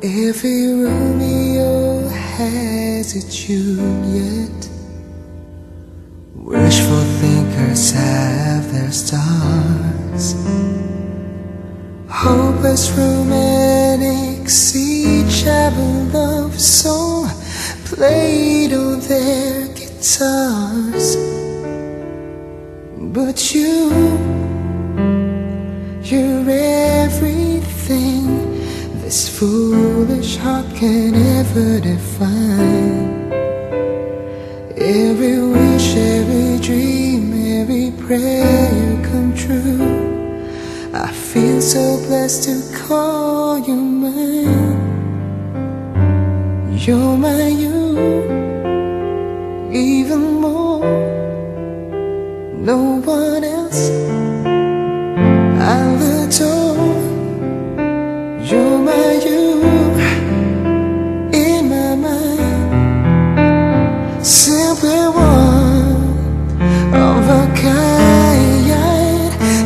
Every Romeo has a Juliet. Wishful thinkers have their stars. Hopeless romantics each have a love song played on their guitars. But you this foolish heart can ever define. Every wish, every dream, every prayer come true. I feel so blessed to call you mine. You're my you, even more. No one else I'll adore. Simply one of a kind.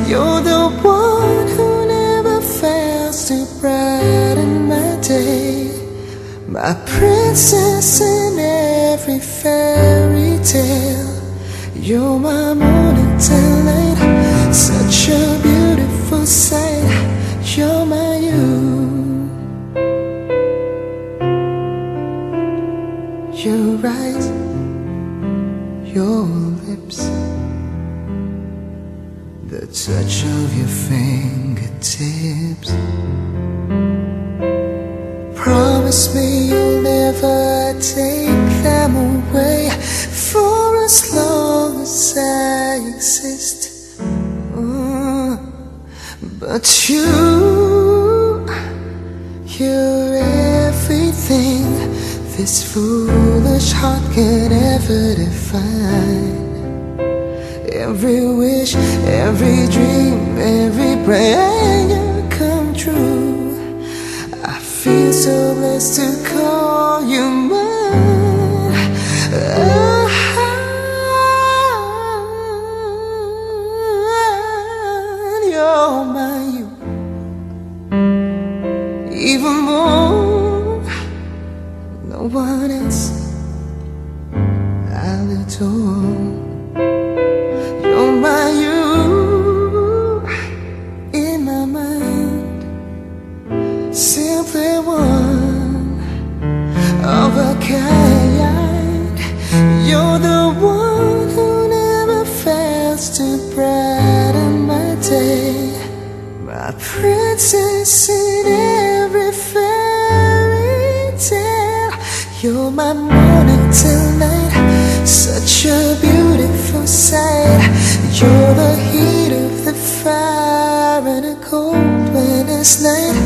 You're the one who never fails to brighten my day. My princess in every fairy tale. You're my morning delight, such a beautiful sight. You're my your lips, the touch of your fingertips. Promise me you'll never take them away for as long as I exist. Uh, but you, you're everything this foolish heart can ever define. Every wish, every dream, every prayer come true. I feel so blessed to call you mine. Ah, You're my you, even more. No one else You're my you in my mind. Simply one of a kind. You're the one who never fails to brighten my day. My princess in every fairy tale. You're my morning such a beautiful sight. You're the heat of the fire in a cold winter's night.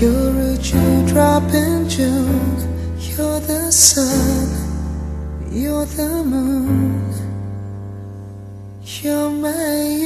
You're a dewdrop in June. You're the sun. You're the moon. You're my